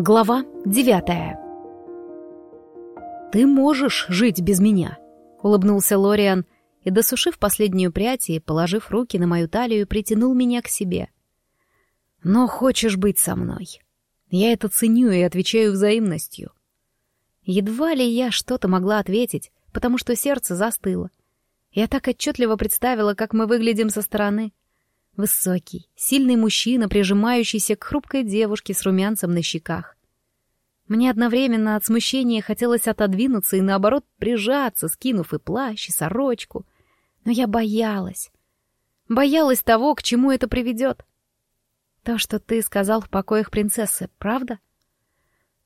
Глава девятая «Ты можешь жить без меня», — улыбнулся Лориан, и, досушив последнюю прядь и положив руки на мою талию, притянул меня к себе. «Но хочешь быть со мной. Я это ценю и отвечаю взаимностью». Едва ли я что-то могла ответить, потому что сердце застыло. Я так отчетливо представила, как мы выглядим со стороны. Высокий, сильный мужчина, прижимающийся к хрупкой девушке с румянцем на щеках. Мне одновременно от смущения хотелось отодвинуться и, наоборот, прижаться, скинув и плащ, и сорочку. Но я боялась. Боялась того, к чему это приведет. То, что ты сказал в покоях принцессы, правда?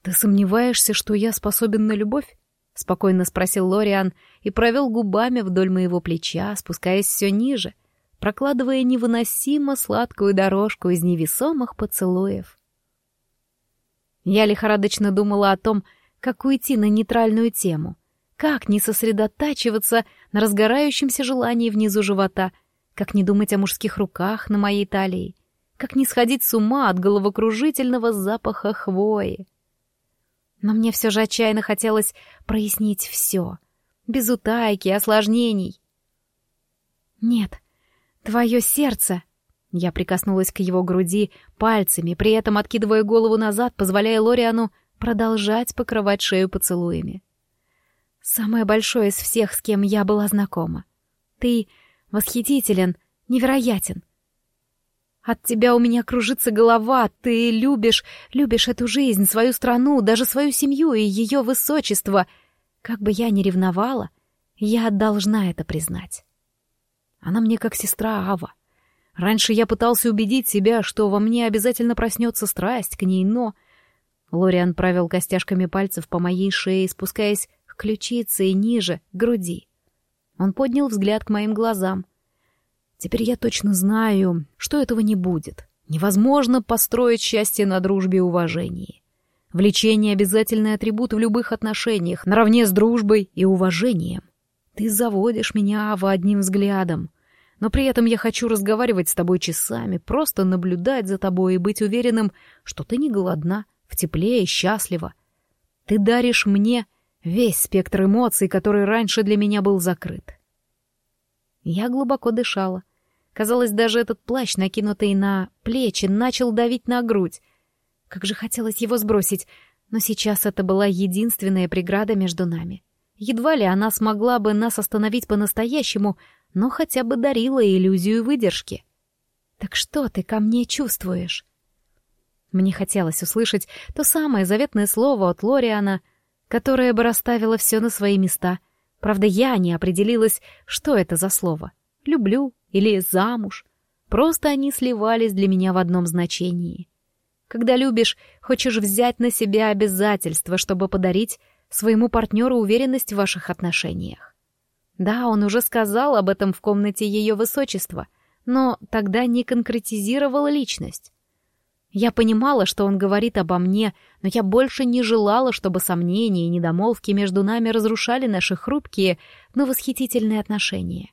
Ты сомневаешься, что я способен на любовь? — спокойно спросил Лориан и провел губами вдоль моего плеча, спускаясь все ниже, прокладывая невыносимо сладкую дорожку из невесомых поцелуев. Я лихорадочно думала о том, как уйти на нейтральную тему, как не сосредотачиваться на разгорающемся желании внизу живота, как не думать о мужских руках на моей талии, как не сходить с ума от головокружительного запаха хвои. Но мне все же отчаянно хотелось прояснить все, без утайки, осложнений. «Нет, Твое сердце!» Я прикоснулась к его груди пальцами, при этом откидывая голову назад, позволяя Лориану продолжать покрывать шею поцелуями. «Самое большое из всех, с кем я была знакома. Ты восхитителен, невероятен. От тебя у меня кружится голова, ты любишь, любишь эту жизнь, свою страну, даже свою семью и ее высочество. Как бы я ни ревновала, я должна это признать». Она мне как сестра Ава. Раньше я пытался убедить себя, что во мне обязательно проснется страсть к ней, но... Лориан провел костяшками пальцев по моей шее, спускаясь к ключице и ниже, к груди. Он поднял взгляд к моим глазам. Теперь я точно знаю, что этого не будет. Невозможно построить счастье на дружбе и уважении. Влечение — обязательный атрибут в любых отношениях, наравне с дружбой и уважением. Ты заводишь меня, Ава, одним взглядом. Но при этом я хочу разговаривать с тобой часами, просто наблюдать за тобой и быть уверенным, что ты не голодна, в тепле и счастлива. Ты даришь мне весь спектр эмоций, который раньше для меня был закрыт. Я глубоко дышала. Казалось, даже этот плащ, накинутый на плечи, начал давить на грудь. Как же хотелось его сбросить, но сейчас это была единственная преграда между нами. Едва ли она смогла бы нас остановить по-настоящему, но хотя бы дарила иллюзию выдержки. «Так что ты ко мне чувствуешь?» Мне хотелось услышать то самое заветное слово от Лориана, которое бы расставило все на свои места. Правда, я не определилась, что это за слово. «Люблю» или «замуж». Просто они сливались для меня в одном значении. Когда любишь, хочешь взять на себя обязательства, чтобы подарить своему партнеру уверенность в ваших отношениях. Да, он уже сказал об этом в комнате ее высочества, но тогда не конкретизировала личность. Я понимала, что он говорит обо мне, но я больше не желала, чтобы сомнения и недомолвки между нами разрушали наши хрупкие, но восхитительные отношения.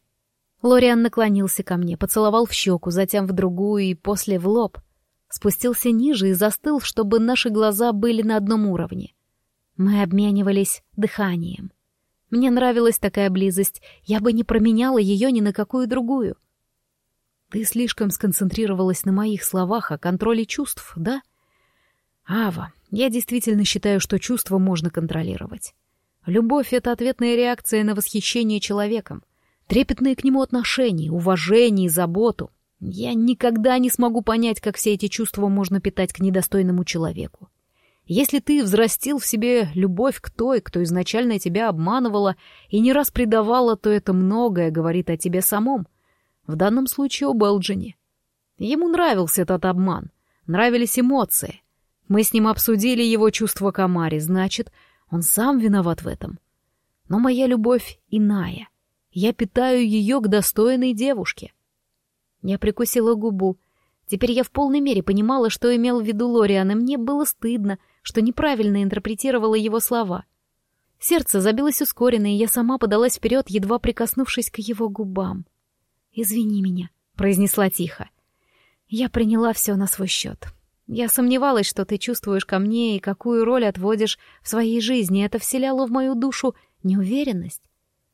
Лориан наклонился ко мне, поцеловал в щеку, затем в другую и после в лоб. Спустился ниже и застыл, чтобы наши глаза были на одном уровне. Мы обменивались дыханием. Мне нравилась такая близость, я бы не променяла ее ни на какую другую. Ты слишком сконцентрировалась на моих словах о контроле чувств, да? Ава, я действительно считаю, что чувства можно контролировать. Любовь — это ответная реакция на восхищение человеком, трепетные к нему отношения, уважение и заботу. Я никогда не смогу понять, как все эти чувства можно питать к недостойному человеку. Если ты взрастил в себе любовь к той, кто изначально тебя обманывала и не раз предавала, то это многое говорит о тебе самом. В данном случае о Белджине. Ему нравился этот обман, нравились эмоции. Мы с ним обсудили его чувства к Амаре, значит, он сам виноват в этом. Но моя любовь иная. Я питаю ее к достойной девушке. Я прикусила губу. Теперь я в полной мере понимала, что имел в виду Лориан, и мне было стыдно, что неправильно интерпретировала его слова. Сердце забилось ускоренно, и я сама подалась вперед, едва прикоснувшись к его губам. «Извини меня», — произнесла тихо. Я приняла все на свой счет. Я сомневалась, что ты чувствуешь ко мне и какую роль отводишь в своей жизни. Это вселяло в мою душу неуверенность.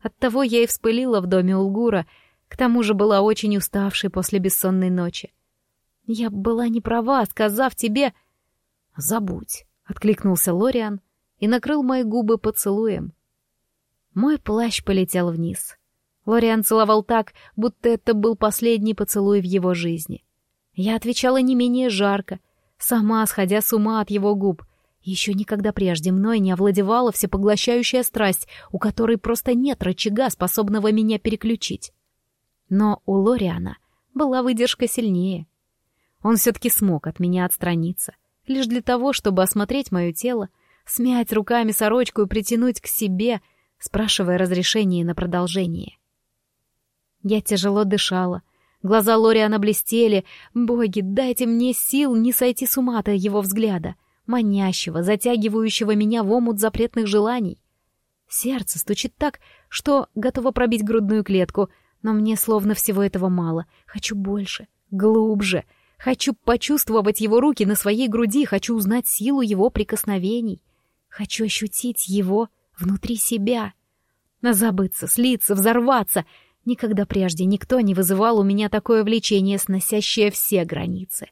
Оттого я и вспылила в доме Улгура, к тому же была очень уставшей после бессонной ночи. Я была не права, сказав тебе... «Забудь», — откликнулся Лориан и накрыл мои губы поцелуем. Мой плащ полетел вниз. Лориан целовал так, будто это был последний поцелуй в его жизни. Я отвечала не менее жарко, сама сходя с ума от его губ. Еще никогда прежде мной не овладевала всепоглощающая страсть, у которой просто нет рычага, способного меня переключить. Но у Лориана была выдержка сильнее. Он все-таки смог от меня отстраниться, лишь для того, чтобы осмотреть мое тело, смять руками сорочку и притянуть к себе, спрашивая разрешение на продолжение. Я тяжело дышала, глаза Лориана блестели. Боги, дайте мне сил не сойти с ума от его взгляда, манящего, затягивающего меня в омут запретных желаний. Сердце стучит так, что готово пробить грудную клетку, но мне словно всего этого мало. Хочу больше, глубже — Хочу почувствовать его руки на своей груди, хочу узнать силу его прикосновений. Хочу ощутить его внутри себя. Забыться, слиться, взорваться. Никогда прежде никто не вызывал у меня такое влечение, сносящее все границы.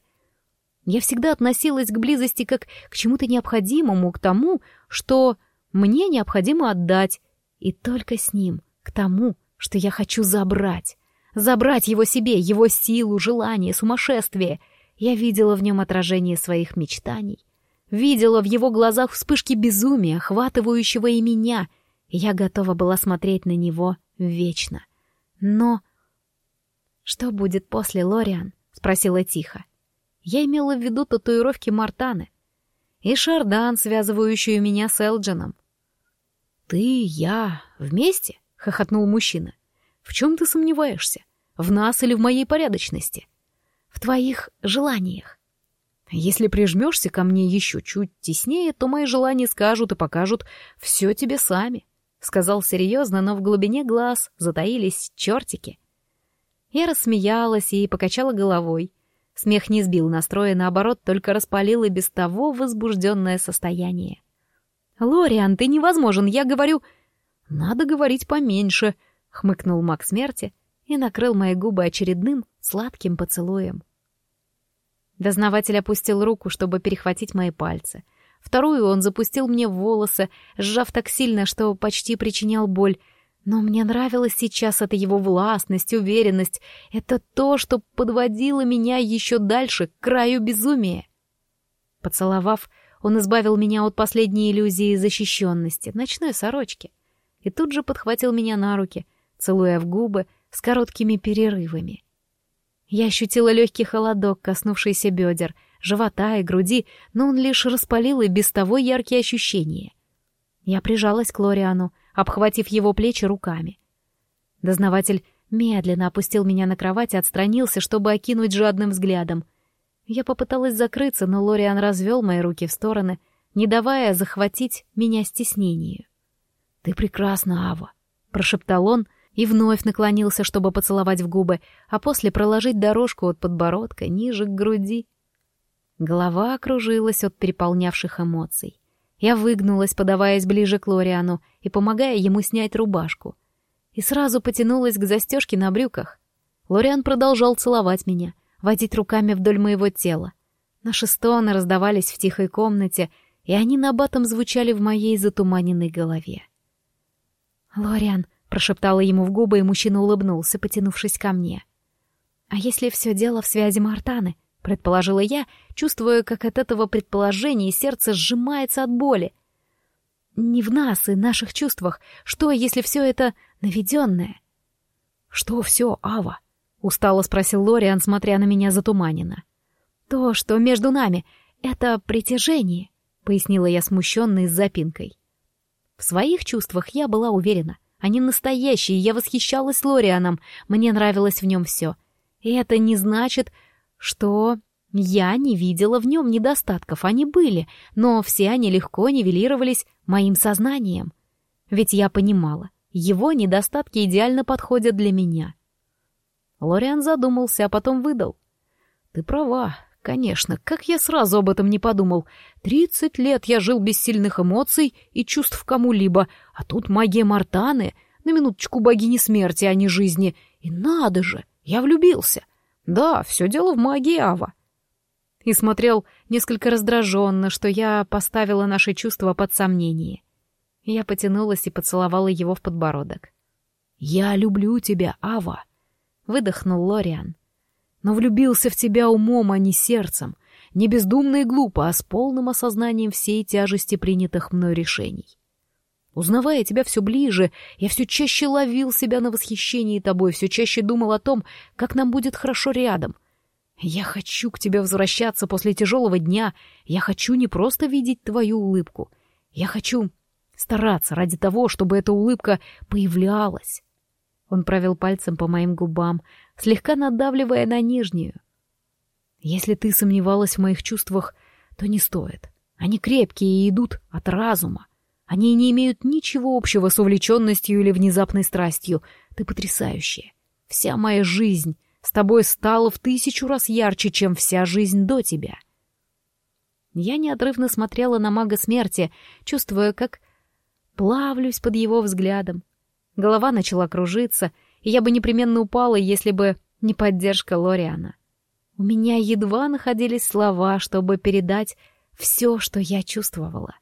Я всегда относилась к близости как к чему-то необходимому, к тому, что мне необходимо отдать, и только с ним, к тому, что я хочу забрать. Забрать его себе, его силу, желание, сумасшествие. Я видела в нем отражение своих мечтаний. Видела в его глазах вспышки безумия, охватывающего и меня. я готова была смотреть на него вечно. Но... «Что будет после, Лориан?» — спросила тихо. Я имела в виду татуировки Мартаны. И Шардан, связывающую меня с Элджином. «Ты, я, вместе?» — хохотнул мужчина. В чем ты сомневаешься? В нас или в моей порядочности? В твоих желаниях. Если прижмешься ко мне еще чуть теснее, то мои желания скажут и покажут все тебе сами, — сказал серьезно, но в глубине глаз затаились чертики. Я рассмеялась и покачала головой. Смех не сбил настроя, наоборот, только распалил и без того возбужденное состояние. «Лориан, ты невозможен, я говорю...» «Надо говорить поменьше», — хмыкнул маг смерти и накрыл мои губы очередным сладким поцелуем. Дознаватель опустил руку, чтобы перехватить мои пальцы. Вторую он запустил мне в волосы, сжав так сильно, что почти причинял боль. Но мне нравилась сейчас эта его властность, уверенность. Это то, что подводило меня еще дальше, к краю безумия. Поцеловав, он избавил меня от последней иллюзии защищенности, ночной сорочки. И тут же подхватил меня на руки, целуя в губы с короткими перерывами. Я ощутила легкий холодок, коснувшийся бедер, живота и груди, но он лишь распалил и без того яркие ощущения. Я прижалась к Лориану, обхватив его плечи руками. Дознаватель медленно опустил меня на кровать и отстранился, чтобы окинуть жадным взглядом. Я попыталась закрыться, но Лориан развел мои руки в стороны, не давая захватить меня стеснению. «Ты прекрасна, Ава», — прошептал он, и вновь наклонился, чтобы поцеловать в губы, а после проложить дорожку от подбородка ниже к груди. Голова окружилась от переполнявших эмоций. Я выгнулась, подаваясь ближе к Лориану и помогая ему снять рубашку. И сразу потянулась к застежке на брюках. Лориан продолжал целовать меня, водить руками вдоль моего тела. Наши стоны раздавались в тихой комнате, и они набатом звучали в моей затуманенной голове. «Лориан, прошептала ему в губы, и мужчина улыбнулся, потянувшись ко мне. «А если все дело в связи Мартаны?» — предположила я, чувствуя, как от этого предположения сердце сжимается от боли. «Не в нас и наших чувствах. Что, если все это наведенное?» «Что все, Ава?» — устало спросил Лориан, смотря на меня затуманенно. «То, что между нами, это притяжение», — пояснила я смущенной с запинкой. В своих чувствах я была уверена. Они настоящие, я восхищалась Лорианом, мне нравилось в нем все. И это не значит, что я не видела в нем недостатков, они были, но все они легко нивелировались моим сознанием. Ведь я понимала, его недостатки идеально подходят для меня. Лориан задумался, а потом выдал. «Ты права, Конечно, как я сразу об этом не подумал. Тридцать лет я жил без сильных эмоций и чувств кому-либо, а тут магия Мартаны, на минуточку богини смерти, а не жизни. И надо же, я влюбился. Да, все дело в магии Ава. И смотрел несколько раздраженно, что я поставила наши чувства под сомнение. Я потянулась и поцеловала его в подбородок. «Я люблю тебя, Ава», — выдохнул Лориан. «Но влюбился в тебя умом, а не сердцем, не бездумно и глупо, а с полным осознанием всей тяжести принятых мной решений. Узнавая тебя все ближе, я все чаще ловил себя на восхищении тобой, все чаще думал о том, как нам будет хорошо рядом. Я хочу к тебе возвращаться после тяжелого дня, я хочу не просто видеть твою улыбку, я хочу стараться ради того, чтобы эта улыбка появлялась. Он провел пальцем по моим губам, слегка надавливая на нижнюю. Если ты сомневалась в моих чувствах, то не стоит. Они крепкие и идут от разума. Они не имеют ничего общего с увлеченностью или внезапной страстью. Ты потрясающая. Вся моя жизнь с тобой стала в тысячу раз ярче, чем вся жизнь до тебя. Я неотрывно смотрела на мага смерти, чувствуя, как плавлюсь под его взглядом. Голова начала кружиться, и я бы непременно упала, если бы не поддержка Лориана. У меня едва находились слова, чтобы передать все, что я чувствовала.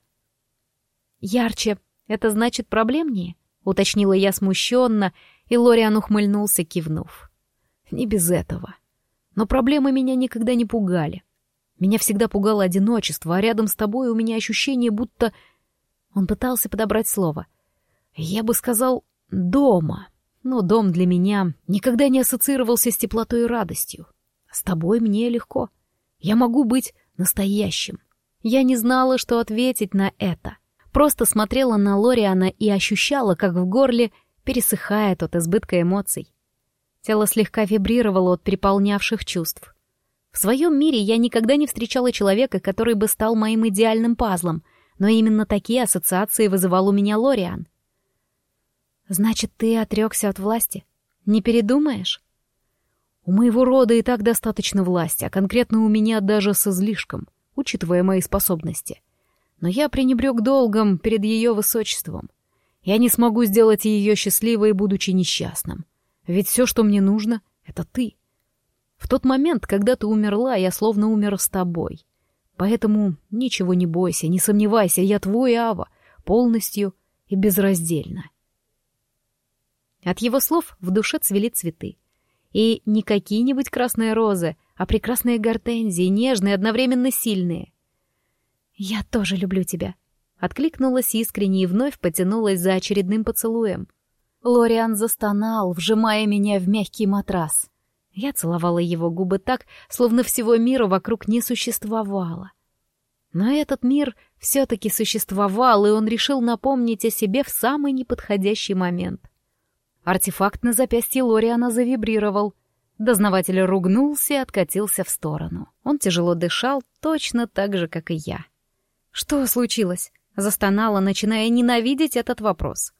«Ярче — это значит проблемнее?» — уточнила я смущенно, и Лориан ухмыльнулся, кивнув. «Не без этого. Но проблемы меня никогда не пугали. Меня всегда пугало одиночество, а рядом с тобой у меня ощущение, будто он пытался подобрать слово. Я бы сказал «дома». Но дом для меня никогда не ассоциировался с теплотой и радостью. С тобой мне легко. Я могу быть настоящим. Я не знала, что ответить на это. Просто смотрела на Лориана и ощущала, как в горле пересыхает от избытка эмоций. Тело слегка вибрировало от переполнявших чувств. В своем мире я никогда не встречала человека, который бы стал моим идеальным пазлом, но именно такие ассоциации вызывал у меня Лориан. «Значит, ты отрекся от власти? Не передумаешь?» «У моего рода и так достаточно власти, а конкретно у меня даже с излишком, учитывая мои способности. Но я пренебрег долгом перед ее высочеством. Я не смогу сделать ее счастливой, будучи несчастным. Ведь все, что мне нужно, — это ты. В тот момент, когда ты умерла, я словно умер с тобой. Поэтому ничего не бойся, не сомневайся, я твой Ава, полностью и безраздельно. От его слов в душе цвели цветы. И не какие-нибудь красные розы, а прекрасные гортензии, нежные, одновременно сильные. «Я тоже люблю тебя», — откликнулась искренне и вновь потянулась за очередным поцелуем. Лориан застонал, вжимая меня в мягкий матрас. Я целовала его губы так, словно всего мира вокруг не существовало. Но этот мир все-таки существовал, и он решил напомнить о себе в самый неподходящий момент. Артефакт на запястье Лориана завибрировал. Дознаватель ругнулся и откатился в сторону. Он тяжело дышал, точно так же, как и я. «Что случилось?» — застонала, начиная ненавидеть этот вопрос.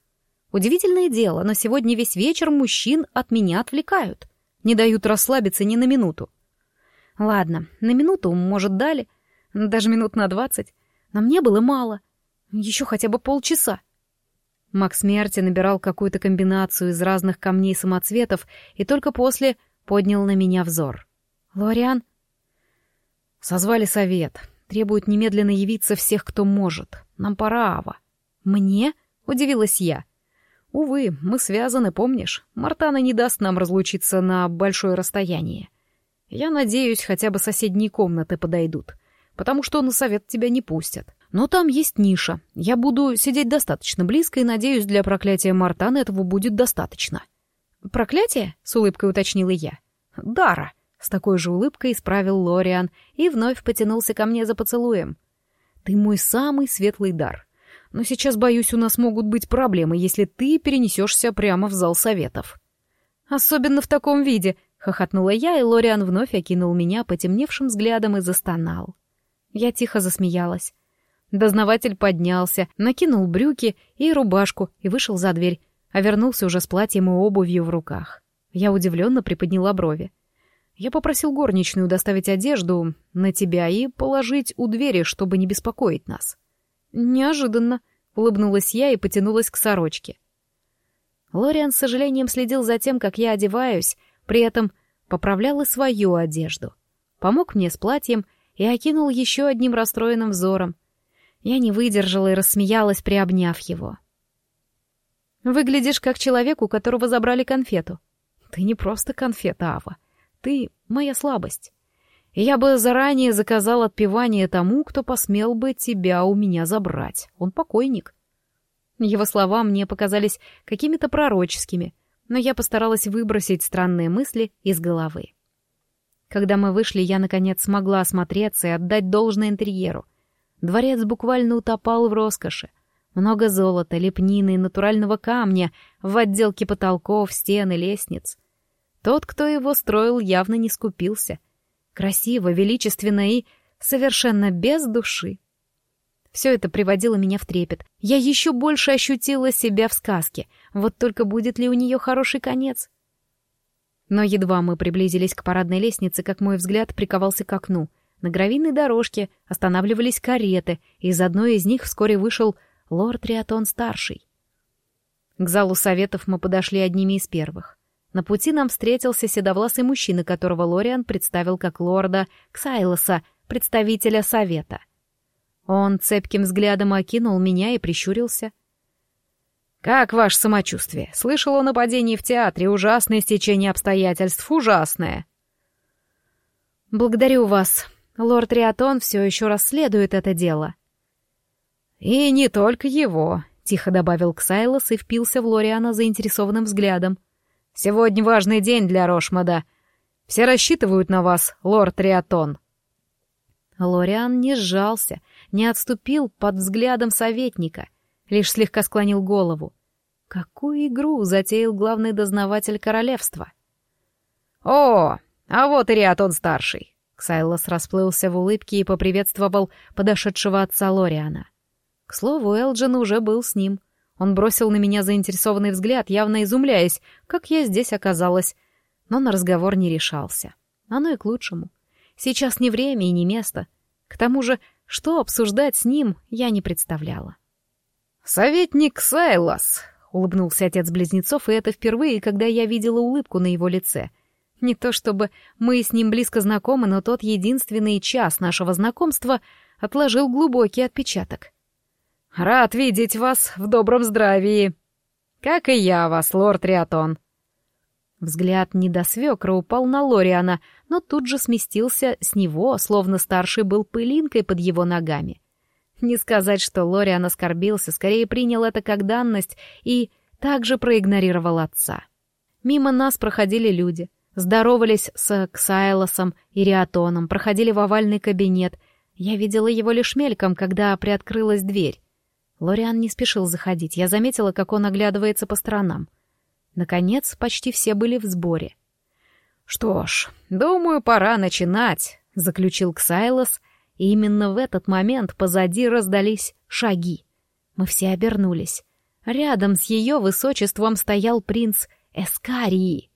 «Удивительное дело, но сегодня весь вечер мужчин от меня отвлекают не дают расслабиться ни на минуту. Ладно, на минуту, может, дали, даже минут на двадцать, но мне было мало. Еще хотя бы полчаса. Маг смерти набирал какую-то комбинацию из разных камней самоцветов и только после поднял на меня взор. «Лориан?» «Созвали совет. Требуют немедленно явиться всех, кто может. Нам пора, Ава». «Мне?» — удивилась я. Увы, мы связаны, помнишь? Мартана не даст нам разлучиться на большое расстояние. Я надеюсь, хотя бы соседние комнаты подойдут, потому что на совет тебя не пустят. Но там есть ниша. Я буду сидеть достаточно близко и надеюсь, для проклятия Мартана этого будет достаточно. Проклятие? С улыбкой уточнила я. Дара. С такой же улыбкой исправил Лориан и вновь потянулся ко мне за поцелуем. Ты мой самый светлый дар. Но сейчас, боюсь, у нас могут быть проблемы, если ты перенесешься прямо в зал советов. Особенно в таком виде, хохотнула я, и Лориан вновь окинул меня потемневшим взглядом и застонал. Я тихо засмеялась. Дознаватель поднялся, накинул брюки и рубашку и вышел за дверь, а вернулся уже с платьем и обувью в руках. Я удивленно приподняла брови. Я попросил горничную доставить одежду на тебя и положить у двери, чтобы не беспокоить нас. Неожиданно, улыбнулась я и потянулась к сорочке. Лориан с сожалением следил за тем, как я одеваюсь, при этом поправлял и свою одежду. Помог мне с платьем и окинул еще одним расстроенным взором. Я не выдержала и рассмеялась, приобняв его. «Выглядишь как человек, у которого забрали конфету. Ты не просто конфета, Ава. Ты — моя слабость. Я бы заранее заказал отпевание тому, кто посмел бы тебя у меня забрать. Он покойник». Его слова мне показались какими-то пророческими, но я постаралась выбросить странные мысли из головы. Когда мы вышли, я, наконец, смогла осмотреться и отдать должное интерьеру. Дворец буквально утопал в роскоши. Много золота, лепнины и натурального камня в отделке потолков, стен и лестниц. Тот, кто его строил, явно не скупился. Красиво, величественно и совершенно без души. Все это приводило меня в трепет. Я еще больше ощутила себя в сказке. Вот только будет ли у нее хороший конец? Но едва мы приблизились к парадной лестнице, как мой взгляд приковался к окну. На гравийной дорожке останавливались кареты, и из одной из них вскоре вышел лорд Риатон-старший. К залу советов мы подошли одними из первых. На пути нам встретился седовласый мужчина, которого Лориан представил как лорда Ксайлоса, представителя совета — он цепким взглядом окинул меня и прищурился. «Как ваше самочувствие? Слышал о нападении в театре. Ужасное стечение обстоятельств. Ужасное». «Благодарю вас. Лорд Риатон все еще расследует это дело». «И не только его», — тихо добавил Ксайлос и впился в Лориана заинтересованным взглядом. «Сегодня важный день для Рошмада. Все рассчитывают на вас, лорд Риатон». Лориан не сжался, не отступил под взглядом советника, лишь слегка склонил голову. Какую игру затеял главный дознаватель королевства? «О, а вот и Риатон-старший!» Ксайлос расплылся в улыбке и поприветствовал подошедшего отца Лориана. К слову, Элджин уже был с ним. Он бросил на меня заинтересованный взгляд, явно изумляясь, как я здесь оказалась, но на разговор не решался. Оно и к лучшему. Сейчас не время и не место. К тому же, что обсуждать с ним, я не представляла. «Советник Сайлас», — улыбнулся отец близнецов, и это впервые, когда я видела улыбку на его лице. Не то чтобы мы с ним близко знакомы, но тот единственный час нашего знакомства отложил глубокий отпечаток. «Рад видеть вас в добром здравии. Как и я вас, лорд Риатон». Взгляд недосвекра упал на Лориана, но тут же сместился с него, словно старший был пылинкой под его ногами. Не сказать, что Лориан оскорбился, скорее принял это как данность и также проигнорировал отца. Мимо нас проходили люди, здоровались с Ксайлосом и Риатоном, проходили в овальный кабинет. Я видела его лишь мельком, когда приоткрылась дверь. Лориан не спешил заходить, я заметила, как он оглядывается по сторонам. Наконец, почти все были в сборе. «Что ж, думаю, пора начинать», — заключил Ксайлос, и именно в этот момент позади раздались шаги. Мы все обернулись. Рядом с ее высочеством стоял принц Эскарии.